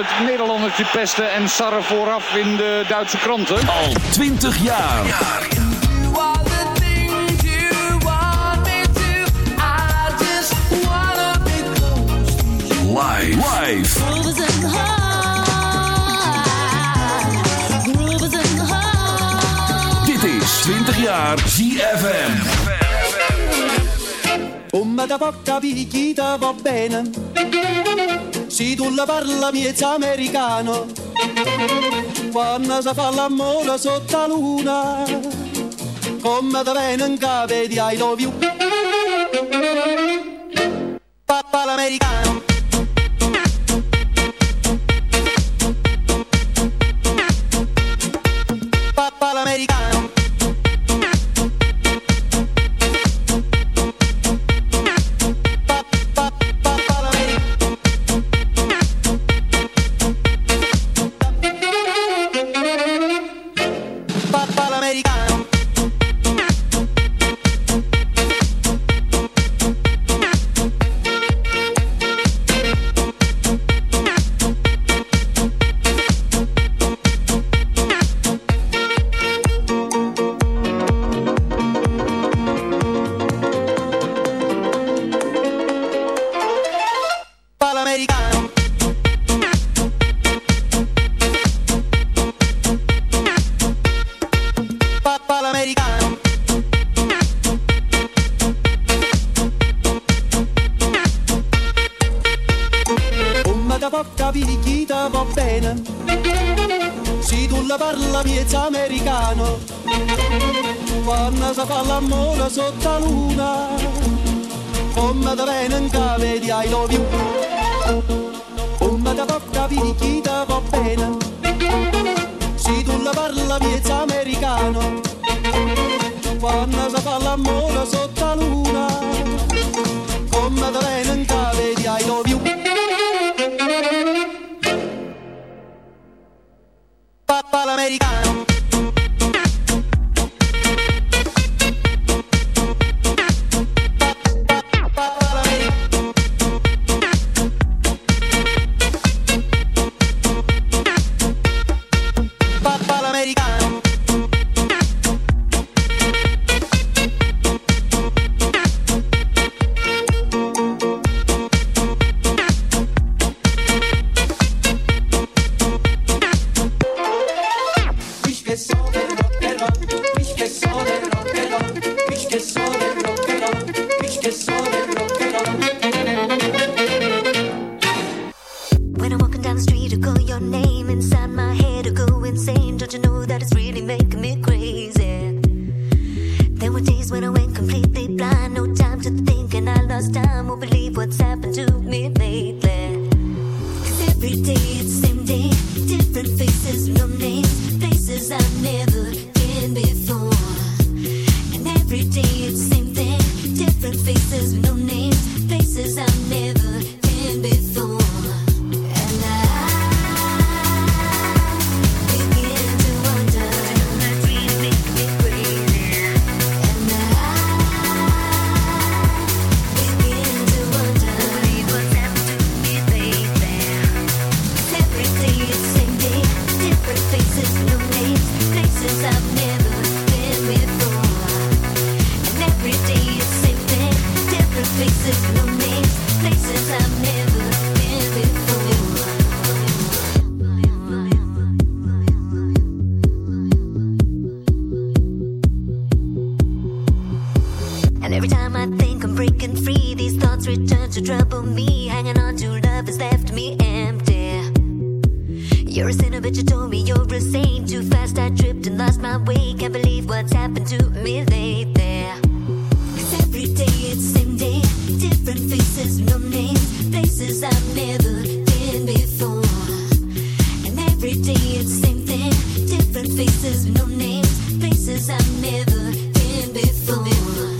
uit Nederlanders pesten en sarren vooraf in de Duitse kranten. Al 20 jaar. Dit is 20 jaar ZFM. Om me da porta vi va bene. Se tu la parla miezza americano, quando si fa l'amore sotto la luna, come te vengono in capo di I love. Different faces, no names, Faces I've never been before.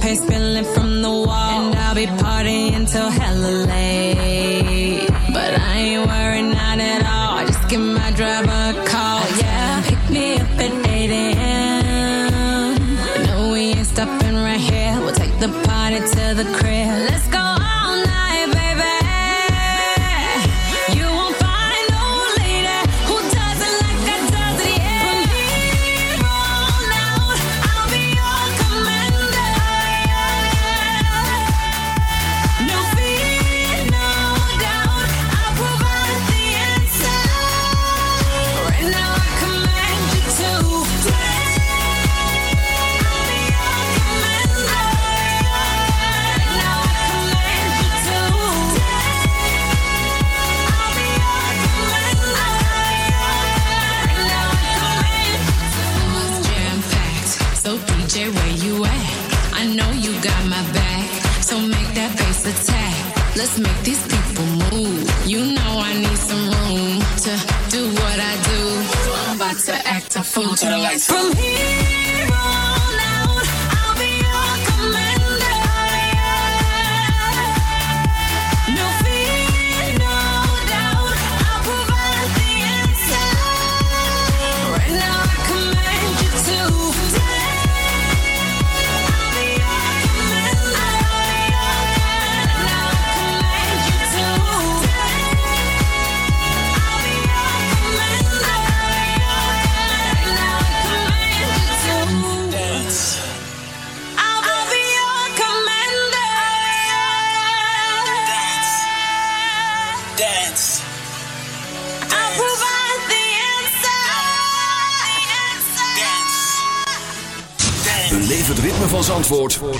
pace.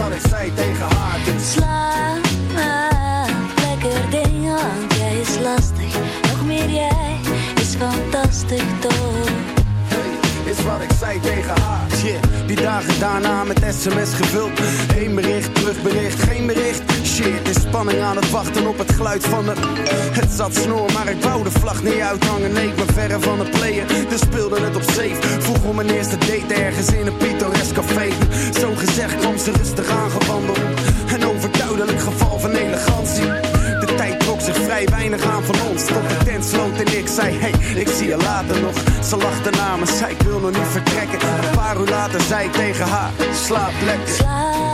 Wat ik zei tegen haar. Dus Slaap, lekker ding, want jij is lastig. Nog meer jij is fantastisch toch? Is wat ik zei tegen haar. Yeah, die dagen daarna met sms gevuld. Eén bericht, terugbericht, geen bericht. Is spanning aan het wachten op het geluid van de... Het zat snor, maar ik wou de vlag niet uithangen. Nee, ik verre van het player, dus speelde het op safe. Vroeg om mijn eerste date ergens in een pittoresk café. Zo gezegd kwam ze rustig aangewandeld. Een overduidelijk geval van elegantie. De tijd trok zich vrij weinig aan van ons. Tot de tent sloot en ik zei, hey, ik zie je later nog. Ze lachte na me, zei ik wil nog niet vertrekken. Een paar uur later zei ik tegen haar, slaap lekker.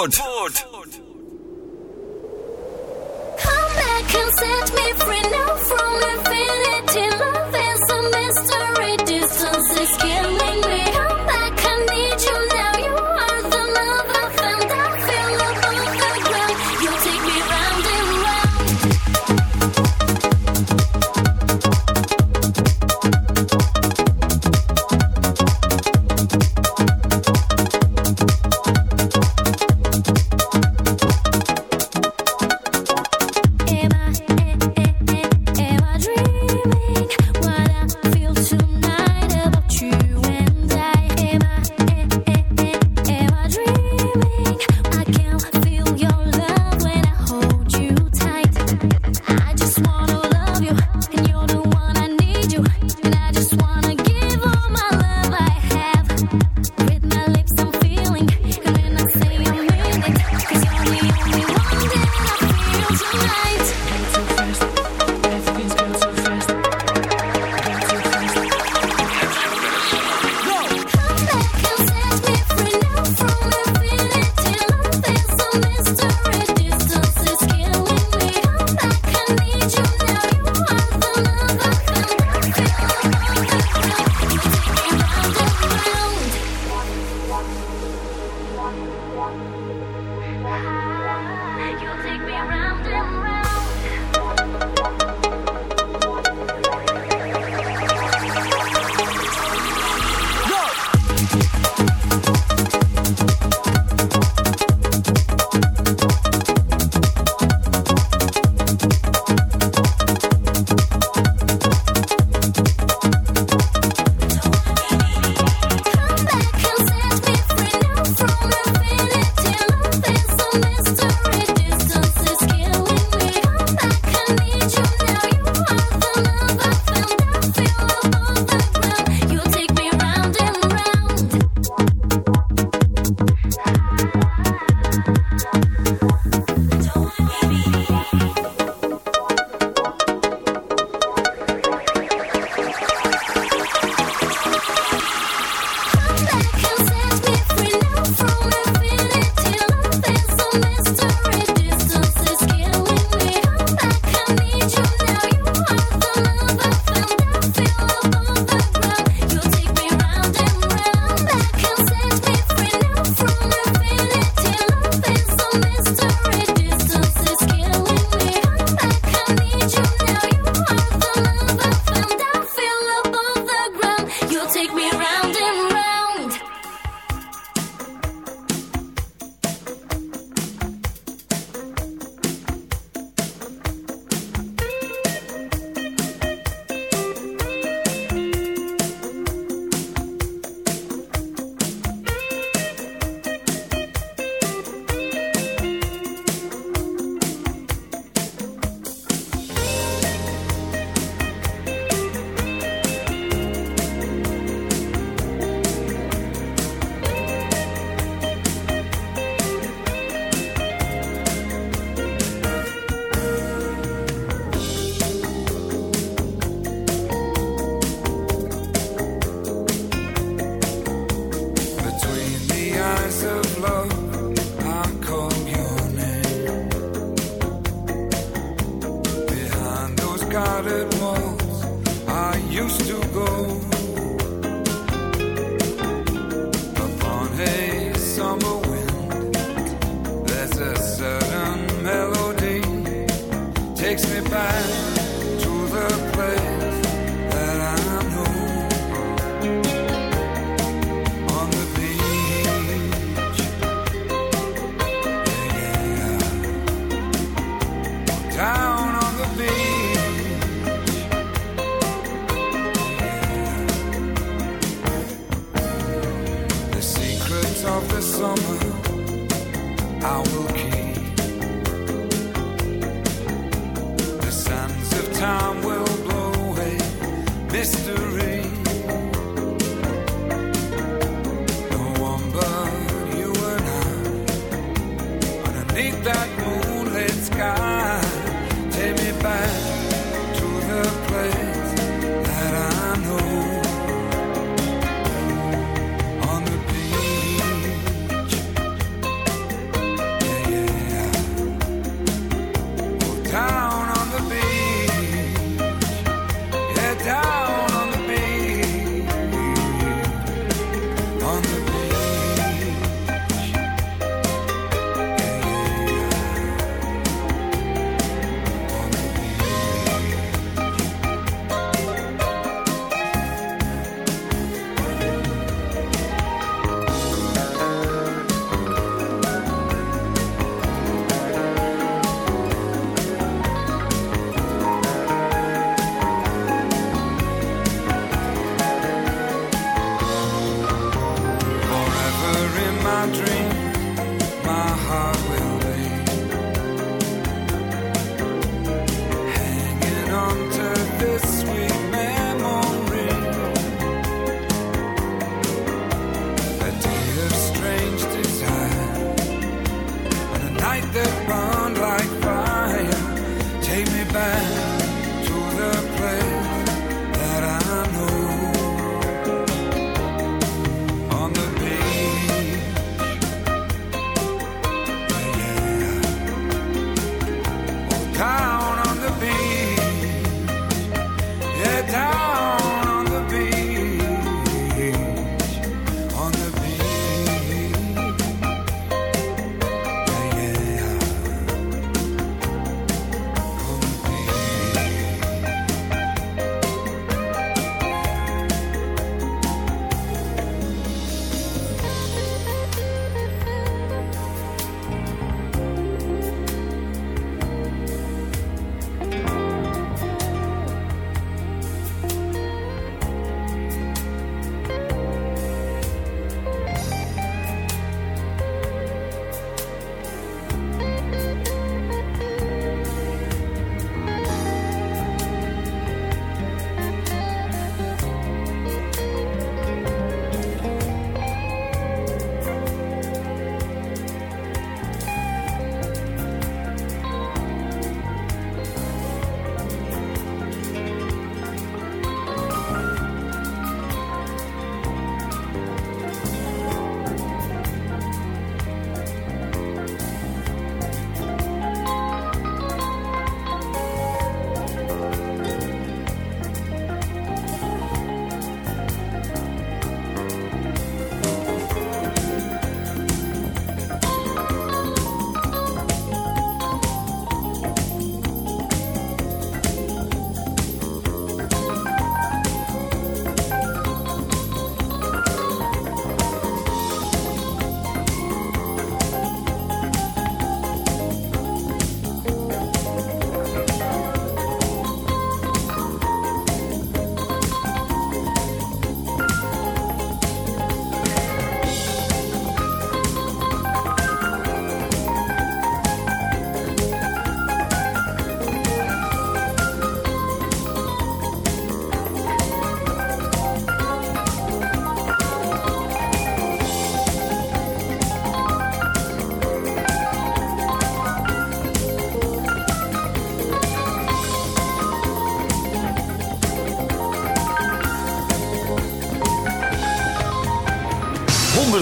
Zandvoort. Zandvoort.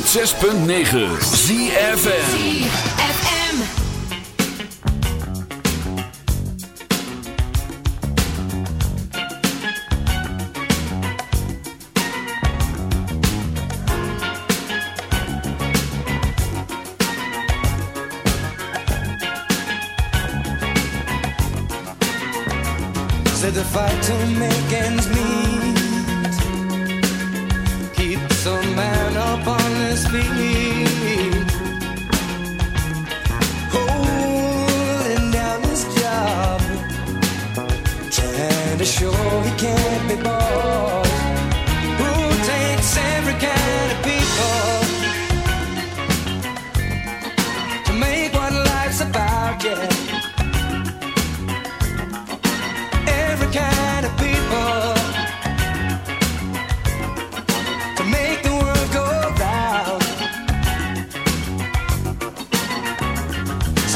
106.9 ZFN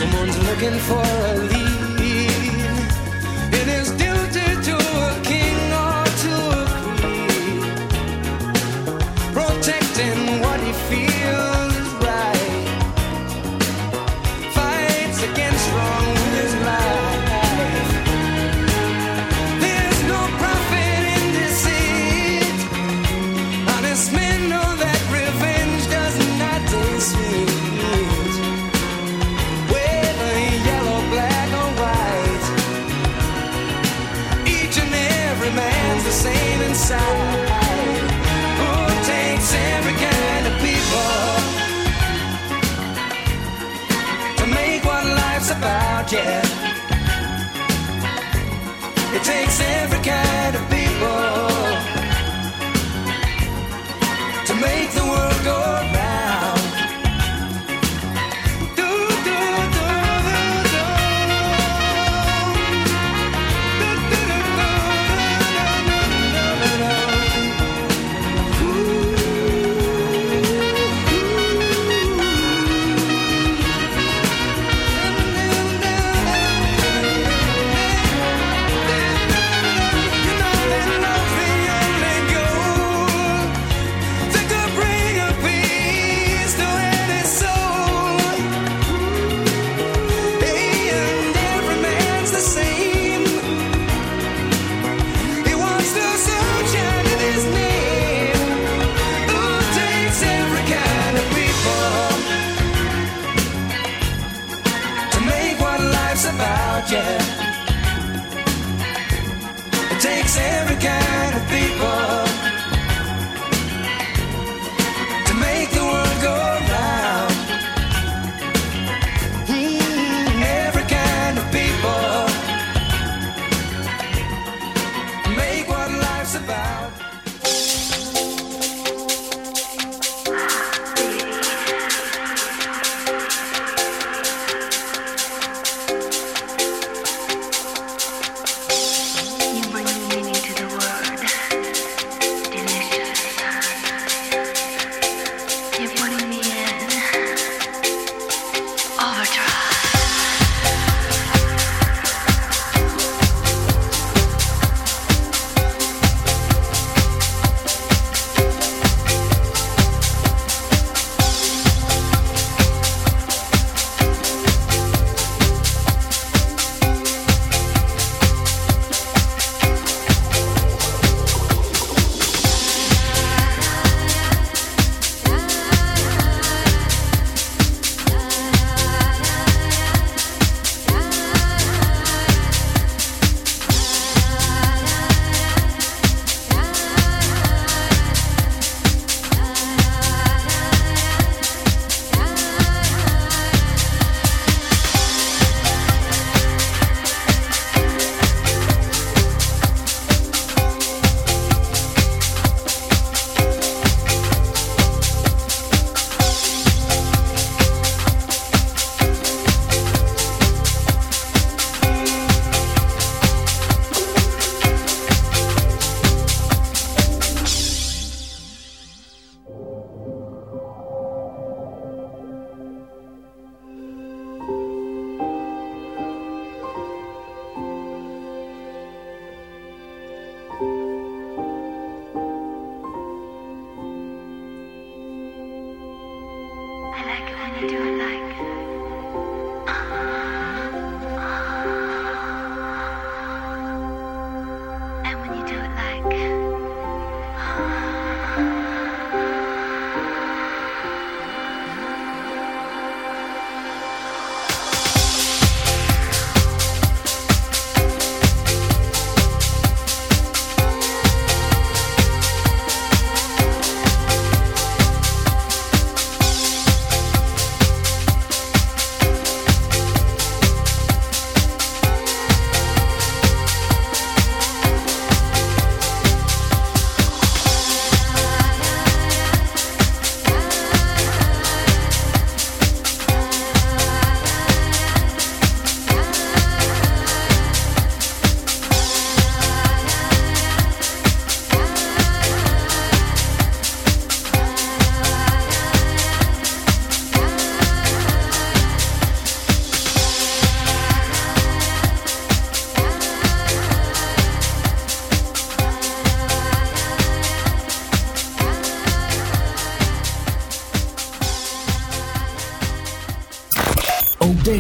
Someone's looking for a lead. Takes every kind of people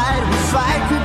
fight, we fight.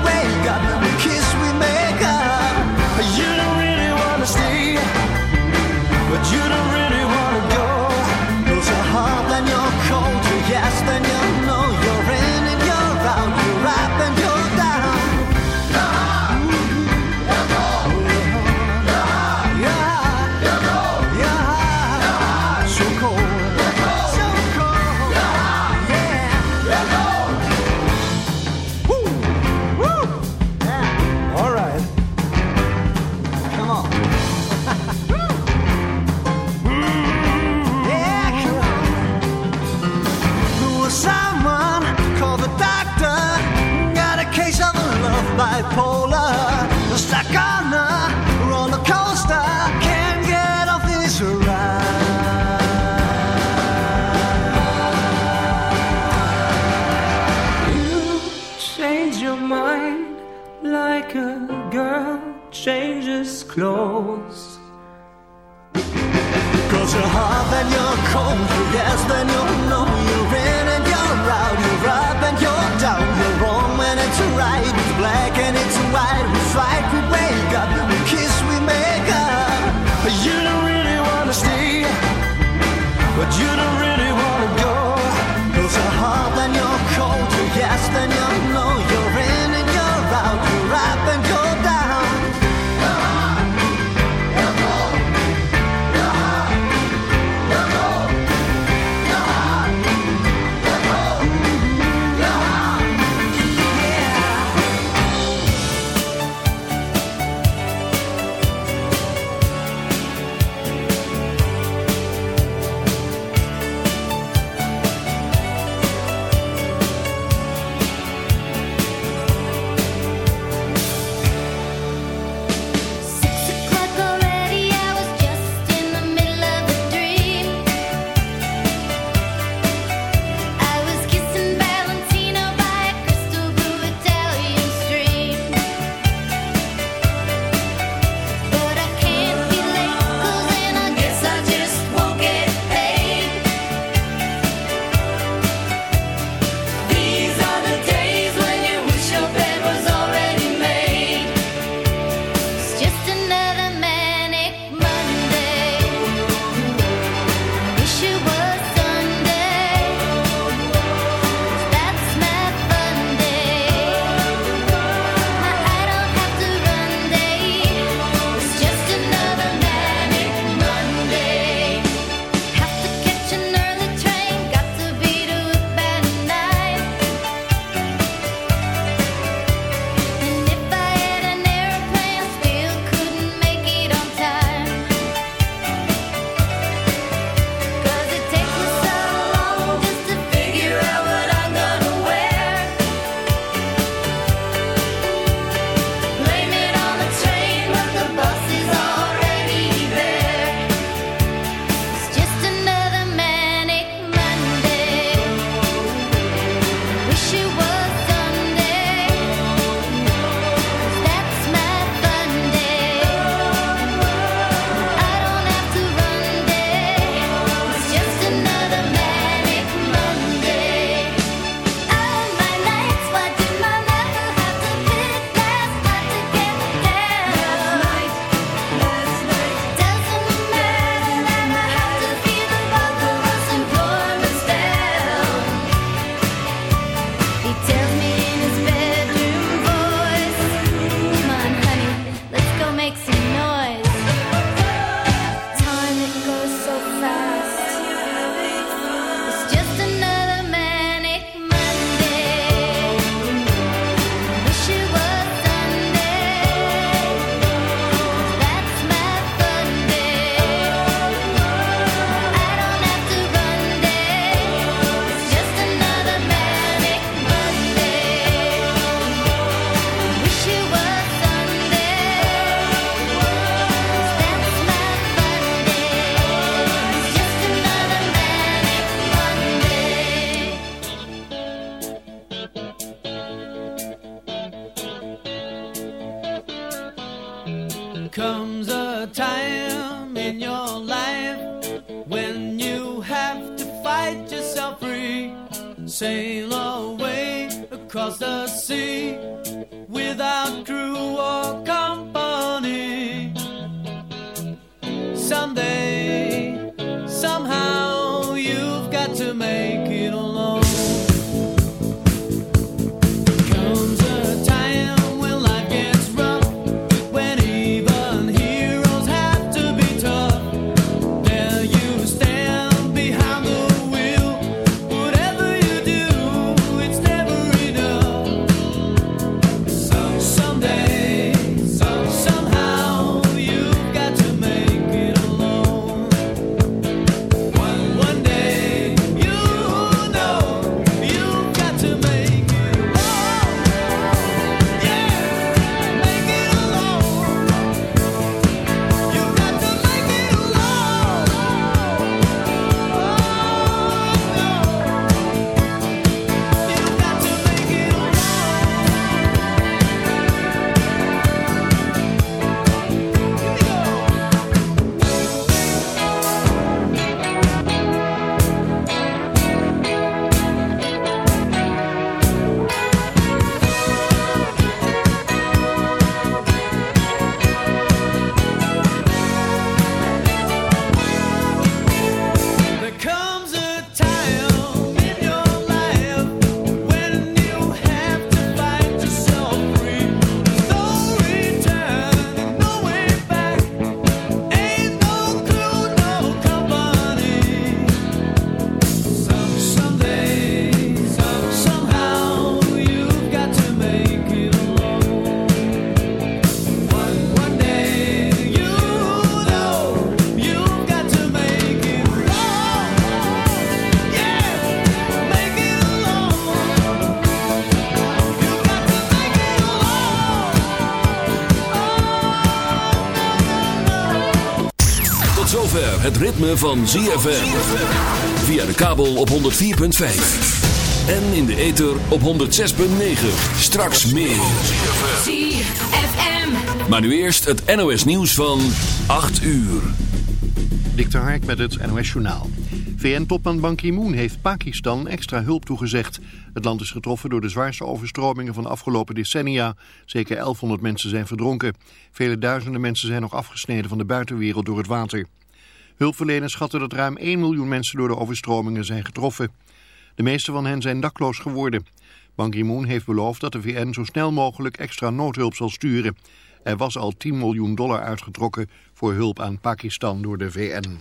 Het ritme van ZFM. Via de kabel op 104.5. En in de ether op 106.9. Straks meer. ZFM. Maar nu eerst het NOS nieuws van 8 uur. Dik de Hark met het NOS Journaal. VN-topman Ban Ki-moon heeft Pakistan extra hulp toegezegd. Het land is getroffen door de zwaarste overstromingen van de afgelopen decennia. Zeker 1100 mensen zijn verdronken. Vele duizenden mensen zijn nog afgesneden van de buitenwereld door het water. Hulpverleners schatten dat ruim 1 miljoen mensen door de overstromingen zijn getroffen. De meeste van hen zijn dakloos geworden. Ban Ki-moon heeft beloofd dat de VN zo snel mogelijk extra noodhulp zal sturen. Er was al 10 miljoen dollar uitgetrokken voor hulp aan Pakistan door de VN.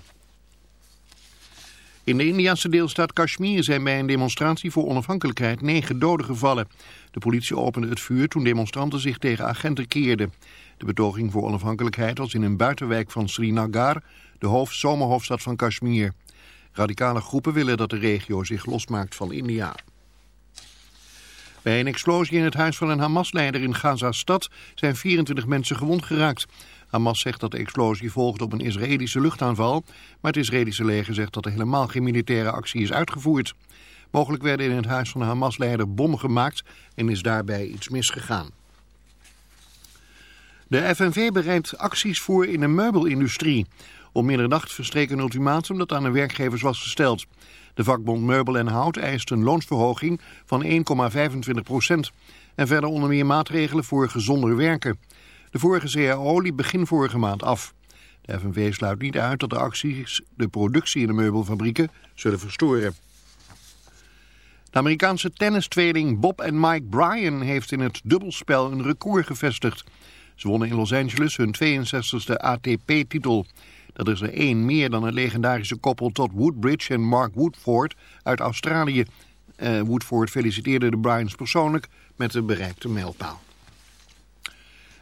In de Indiase deelstaat Kashmir zijn bij een demonstratie voor onafhankelijkheid negen doden gevallen. De politie opende het vuur toen demonstranten zich tegen agenten keerden. De betoging voor onafhankelijkheid was in een buitenwijk van Srinagar, de hoofd zomerhoofdstad van Kashmir. Radicale groepen willen dat de regio zich losmaakt van India. Bij een explosie in het huis van een Hamas-leider in Gaza-stad zijn 24 mensen gewond geraakt. Hamas zegt dat de explosie volgt op een Israëlische luchtaanval, maar het Israëlische leger zegt dat er helemaal geen militaire actie is uitgevoerd. Mogelijk werden in het huis van de Hamas-leider bommen gemaakt en is daarbij iets misgegaan. De FNV bereidt acties voor in de meubelindustrie. Om middernacht verstreek een ultimatum dat aan de werkgevers was gesteld. De vakbond Meubel en Hout eist een loonsverhoging van 1,25 procent. En verder onder meer maatregelen voor gezonder werken. De vorige CAO liep begin vorige maand af. De FNV sluit niet uit dat de acties de productie in de meubelfabrieken zullen verstoren. De Amerikaanse tennistweeling Bob en Mike Bryan heeft in het dubbelspel een record gevestigd. Ze wonnen in Los Angeles hun 62e ATP-titel. Dat is er één meer dan het legendarische koppel Todd Woodbridge en Mark Woodford uit Australië. Eh, Woodford feliciteerde de Bryans persoonlijk met de bereikte mijlpaal.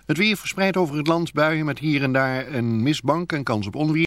Het weer verspreidt over het land buien met hier en daar een mistbank en kans op onweer.